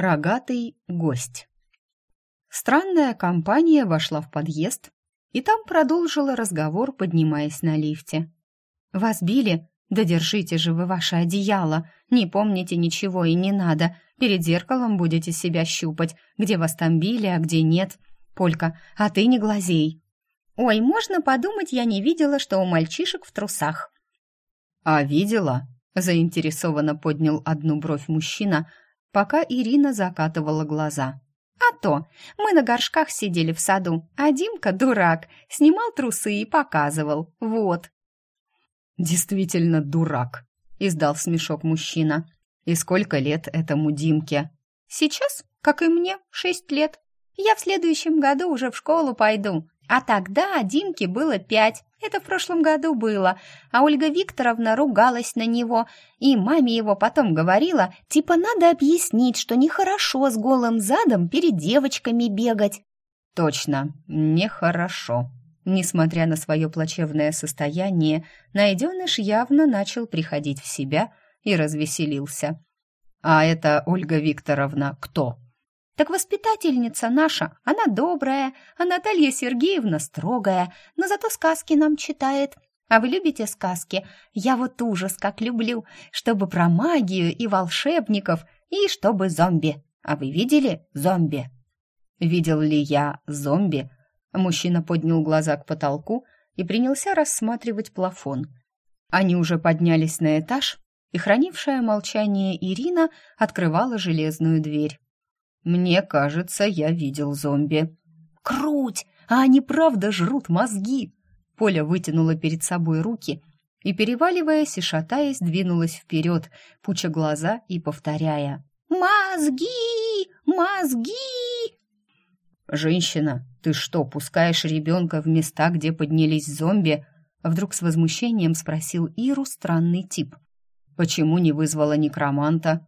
Рогатый гость. Странная компания вошла в подъезд и там продолжила разговор, поднимаясь на лифте. «Вас били? Да держите же вы ваше одеяло. Не помните ничего и не надо. Перед зеркалом будете себя щупать, где вас там били, а где нет. Полька, а ты не глазей». «Ой, можно подумать, я не видела, что у мальчишек в трусах». «А видела?» — заинтересованно поднял одну бровь мужчина, пока Ирина закатывала глаза. «А то! Мы на горшках сидели в саду, а Димка, дурак, снимал трусы и показывал. Вот!» «Действительно дурак!» — издал смешок мужчина. «И сколько лет этому Димке?» «Сейчас, как и мне, шесть лет. Я в следующем году уже в школу пойду. А тогда Димке было пять. Это в прошлом году было. А Ольга Викторовна ругалась на него. И маме его потом говорила, типа надо объяснить, что нехорошо с голым задом перед девочками бегать. Точно, нехорошо. Несмотря на свое плачевное состояние, найденыш явно начал приходить в себя и развеселился. «А это Ольга Викторовна кто?» Так воспитательница наша, она добрая, а Наталья Сергеевна строгая, но зато сказки нам читает. А вы любите сказки? Я вот ужас как люблю, чтобы про магию и волшебников, и чтобы зомби. А вы видели зомби? Видел ли я зомби? Мужчина поднял глаза к потолку и принялся рассматривать плафон. Они уже поднялись на этаж, и хранившая молчание Ирина открывала железную дверь. Мне кажется, я видел зомби. Круть! А они правда жрут мозги. Поля вытянула перед собой руки и, переваливаясь и шатаясь, двинулась вперед, пуча глаза и повторяя. «Мозги! Мозги!» «Женщина, ты что, пускаешь ребенка в места, где поднялись зомби?» Вдруг с возмущением спросил Иру странный тип. «Почему не вызвала некроманта?»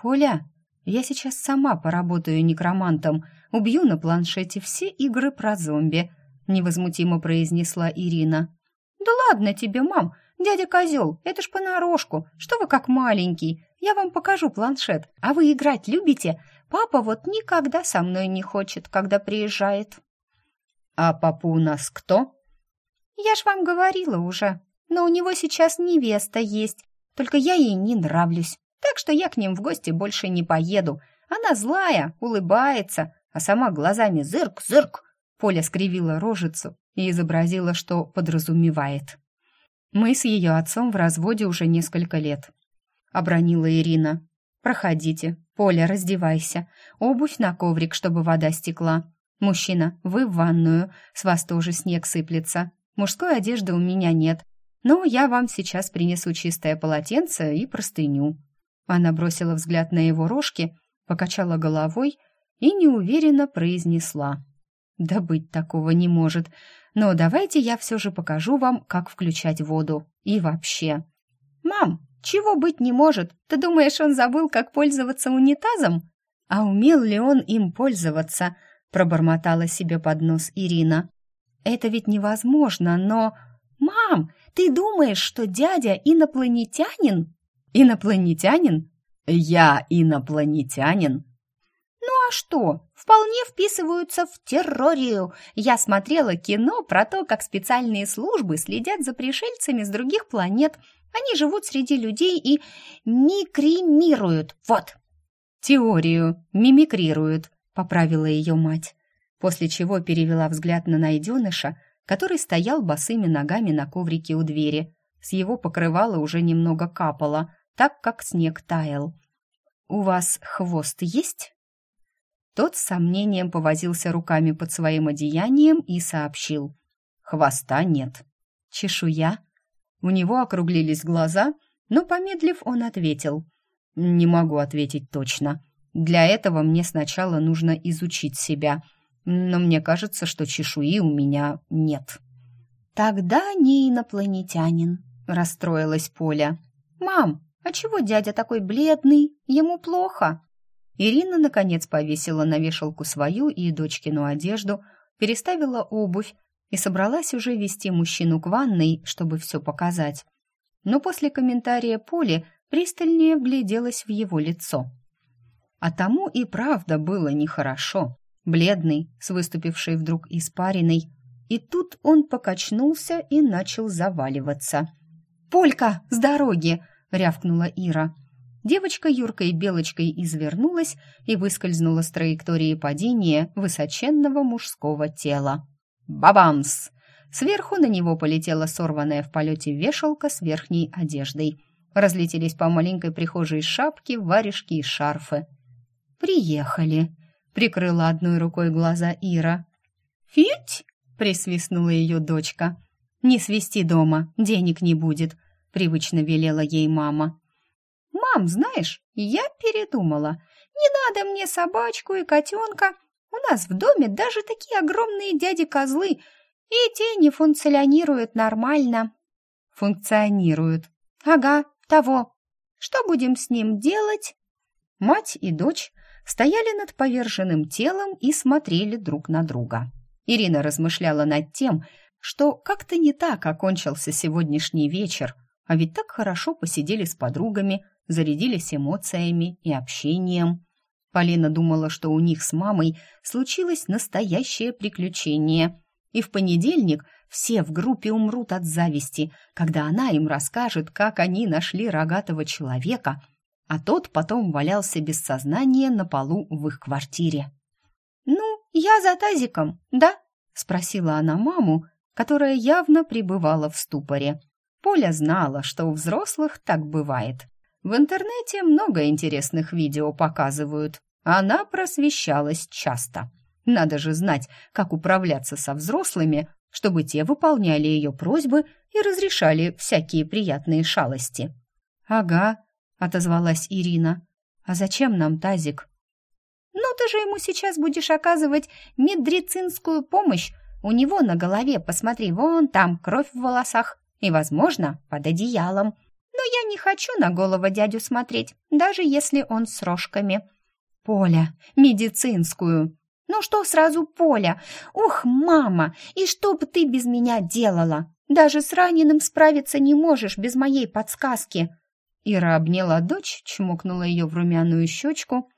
«Поля, я сейчас сама поработаю некромантом, убью на планшете все игры про зомби», — невозмутимо произнесла Ирина. «Да ладно тебе, мам, дядя козел, это ж понарошку, что вы как маленький, я вам покажу планшет, а вы играть любите? Папа вот никогда со мной не хочет, когда приезжает». «А папа у нас кто?» «Я ж вам говорила уже, но у него сейчас невеста есть, только я ей не нравлюсь так что я к ним в гости больше не поеду. Она злая, улыбается, а сама глазами зырк-зырк. Поля скривила рожицу и изобразила, что подразумевает. «Мы с ее отцом в разводе уже несколько лет», — обронила Ирина. «Проходите. Поля, раздевайся. Обувь на коврик, чтобы вода стекла. Мужчина, вы в ванную. С вас тоже снег сыплется. Мужской одежды у меня нет. Но я вам сейчас принесу чистое полотенце и простыню. Она бросила взгляд на его рожки, покачала головой и неуверенно произнесла. «Да быть такого не может. Но давайте я все же покажу вам, как включать воду. И вообще...» «Мам, чего быть не может? Ты думаешь, он забыл, как пользоваться унитазом?» «А умел ли он им пользоваться?» пробормотала себе под нос Ирина. «Это ведь невозможно, но...» «Мам, ты думаешь, что дядя инопланетянин?» Инопланетянин? Я инопланетянин? Ну а что? Вполне вписываются в террорию. Я смотрела кино про то, как специальные службы следят за пришельцами с других планет. Они живут среди людей и микримируют. Вот. Теорию мимикрируют, поправила ее мать. После чего перевела взгляд на найденыша, который стоял босыми ногами на коврике у двери. С его покрывала уже немного капало, так как снег таял. «У вас хвост есть?» Тот с сомнением повозился руками под своим одеянием и сообщил. «Хвоста нет». «Чешуя?» У него округлились глаза, но, помедлив, он ответил. «Не могу ответить точно. Для этого мне сначала нужно изучить себя, но мне кажется, что чешуи у меня нет». «Тогда не инопланетянин», — расстроилась Поля. «Мам, «А чего дядя такой бледный? Ему плохо?» Ирина, наконец, повесила на вешалку свою и дочкину одежду, переставила обувь и собралась уже вести мужчину к ванной, чтобы все показать. Но после комментария Поли пристальнее вгляделась в его лицо. А тому и правда было нехорошо. Бледный, с выступившей вдруг испариной, и тут он покачнулся и начал заваливаться. «Полька, с дороги!» — рявкнула Ира. Девочка Юркой Белочкой извернулась и выскользнула с траектории падения высоченного мужского тела. Бабамс! Сверху на него полетела сорванная в полете вешалка с верхней одеждой. Разлетелись по маленькой прихожей шапки, варежки и шарфы. «Приехали!» — прикрыла одной рукой глаза Ира. «Фить!» — присвистнула ее дочка. «Не свисти дома, денег не будет», — привычно велела ей мама. «Мам, знаешь, я передумала. Не надо мне собачку и котенка. У нас в доме даже такие огромные дяди-козлы, и те не функционируют нормально». «Функционируют». «Ага, того. Что будем с ним делать?» Мать и дочь стояли над поверженным телом и смотрели друг на друга. Ирина размышляла над тем, что как-то не так окончился сегодняшний вечер, а ведь так хорошо посидели с подругами, зарядились эмоциями и общением. Полина думала, что у них с мамой случилось настоящее приключение, и в понедельник все в группе умрут от зависти, когда она им расскажет, как они нашли рогатого человека, а тот потом валялся без сознания на полу в их квартире. «Ну, я за тазиком, да?» — спросила она маму, которая явно пребывала в ступоре. Поля знала, что у взрослых так бывает. В интернете много интересных видео показывают. Она просвещалась часто. Надо же знать, как управляться со взрослыми, чтобы те выполняли ее просьбы и разрешали всякие приятные шалости. «Ага», — отозвалась Ирина. «А зачем нам тазик?» «Ну, ты же ему сейчас будешь оказывать медицинскую помощь. У него на голове, посмотри, вон там кровь в волосах и, возможно, под одеялом но я не хочу на голову дядю смотреть, даже если он с рожками. Поля, медицинскую. Ну что сразу Поля? Ух, мама, и что бы ты без меня делала? Даже с раненым справиться не можешь без моей подсказки. Ира обняла дочь, чмокнула ее в румяную щечку.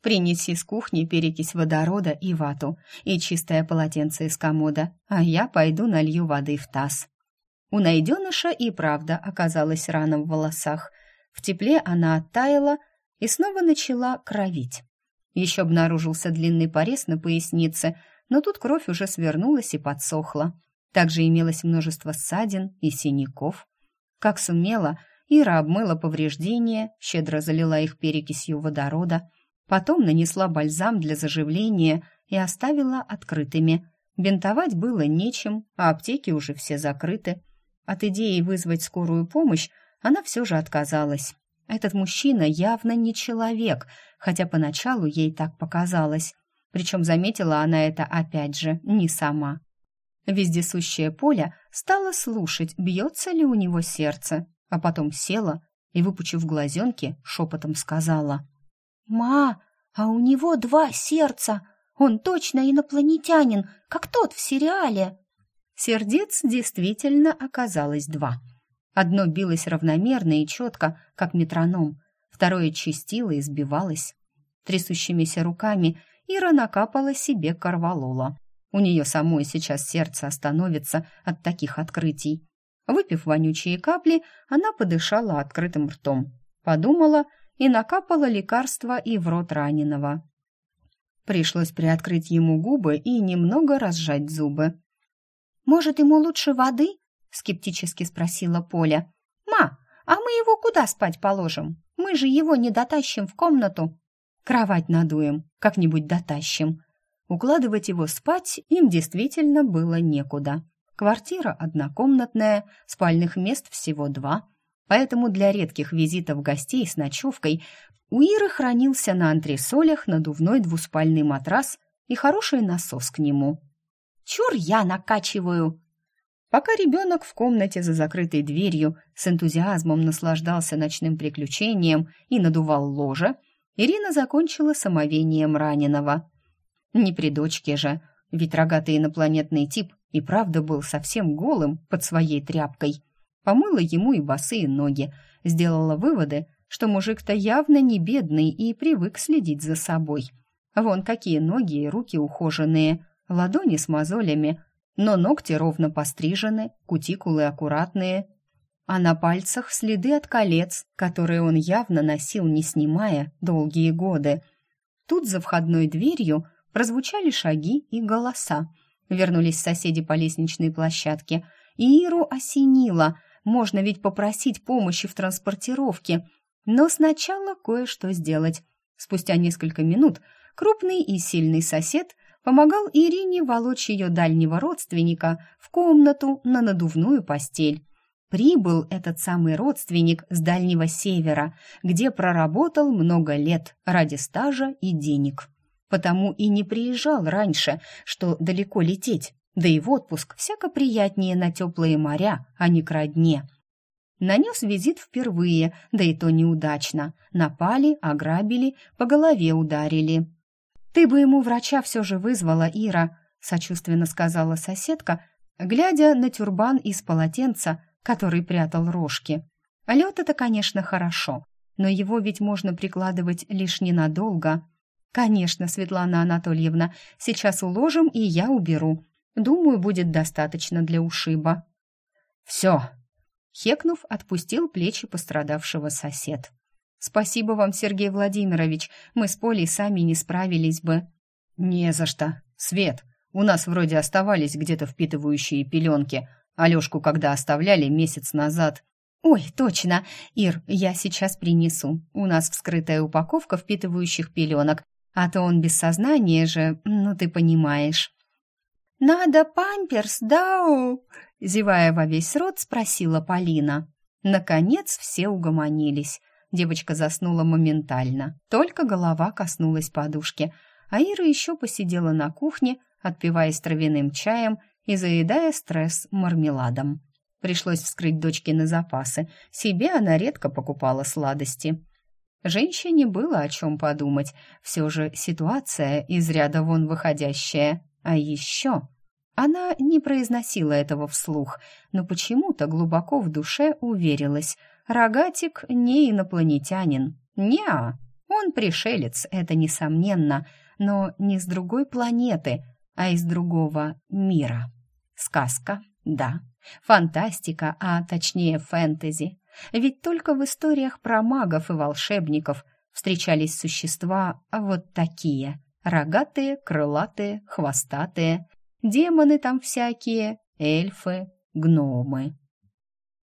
«Принеси с кухни перекись водорода и вату, и чистое полотенце из комода, а я пойду налью воды в таз». У найденыша и правда оказалась рана в волосах. В тепле она оттаяла и снова начала кровить. Еще обнаружился длинный порез на пояснице, но тут кровь уже свернулась и подсохла. Также имелось множество ссадин и синяков. Как сумела, Ира обмыла повреждения, щедро залила их перекисью водорода, потом нанесла бальзам для заживления и оставила открытыми. Бинтовать было нечем, а аптеки уже все закрыты. От идеи вызвать скорую помощь она все же отказалась. Этот мужчина явно не человек, хотя поначалу ей так показалось. Причем заметила она это опять же не сама. Вездесущее Поля стала слушать, бьется ли у него сердце, а потом села и, выпучив глазенки, шепотом сказала. «Ма, а у него два сердца! Он точно инопланетянин, как тот в сериале!» Сердец действительно оказалось два. Одно билось равномерно и четко, как метроном, второе чистило и сбивалось. Трясущимися руками Ира накапала себе корвалола. У нее самой сейчас сердце остановится от таких открытий. Выпив вонючие капли, она подышала открытым ртом. Подумала и накапала лекарство и в рот раненого. Пришлось приоткрыть ему губы и немного разжать зубы. «Может, ему лучше воды?» — скептически спросила Поля. «Ма, а мы его куда спать положим? Мы же его не дотащим в комнату». «Кровать надуем, как-нибудь дотащим». Укладывать его спать им действительно было некуда. Квартира однокомнатная, спальных мест всего два, поэтому для редких визитов гостей с ночевкой у Иры хранился на антресолях надувной двуспальный матрас и хороший насос к нему. Чур я накачиваю!» Пока ребенок в комнате за закрытой дверью с энтузиазмом наслаждался ночным приключением и надувал ложе, Ирина закончила самовением раненого. Не при дочке же, ведь рогатый инопланетный тип и правда был совсем голым под своей тряпкой. Помыла ему и босые ноги, сделала выводы, что мужик-то явно не бедный и привык следить за собой. Вон какие ноги и руки ухоженные, ладони с мозолями, но ногти ровно пострижены, кутикулы аккуратные, а на пальцах следы от колец, которые он явно носил, не снимая, долгие годы. Тут за входной дверью прозвучали шаги и голоса. Вернулись соседи по лестничной площадке, и Иру осенило. Можно ведь попросить помощи в транспортировке, но сначала кое-что сделать. Спустя несколько минут крупный и сильный сосед помогал Ирине волочь ее дальнего родственника в комнату на надувную постель. Прибыл этот самый родственник с Дальнего Севера, где проработал много лет ради стажа и денег. Потому и не приезжал раньше, что далеко лететь, да и в отпуск всяко приятнее на теплые моря, а не к родне. Нанес визит впервые, да и то неудачно. Напали, ограбили, по голове ударили. «Ты бы ему врача все же вызвала, Ира», — сочувственно сказала соседка, глядя на тюрбан из полотенца, который прятал рожки. Лед это, конечно, хорошо, но его ведь можно прикладывать лишь ненадолго. Конечно, Светлана Анатольевна, сейчас уложим, и я уберу. Думаю, будет достаточно для ушиба. Все. Хекнув, отпустил плечи пострадавшего сосед. Спасибо вам, Сергей Владимирович. Мы с Полей сами не справились бы. Не за что. Свет, у нас вроде оставались где-то впитывающие пеленки, Алёшку когда оставляли месяц назад. Ой, точно. Ир, я сейчас принесу. У нас вскрытая упаковка впитывающих пеленок, а то он без сознания же, ну ты понимаешь. Надо памперс, да? зевая во весь рот, спросила Полина. Наконец все угомонились. Девочка заснула моментально, только голова коснулась подушки, а Ира еще посидела на кухне, отпиваясь травяным чаем и заедая стресс мармеладом. Пришлось вскрыть дочкины запасы. Себе она редко покупала сладости. Женщине было о чем подумать. Все же ситуация из ряда вон выходящая. А еще... Она не произносила этого вслух, но почему-то глубоко в душе уверилась. Рогатик не инопланетянин. Неа, он пришелец, это несомненно, но не с другой планеты, а из другого мира. Сказка, да, фантастика, а точнее фэнтези. Ведь только в историях про магов и волшебников встречались существа вот такие. Рогатые, крылатые, хвостатые. Демоны там всякие, эльфы, гномы.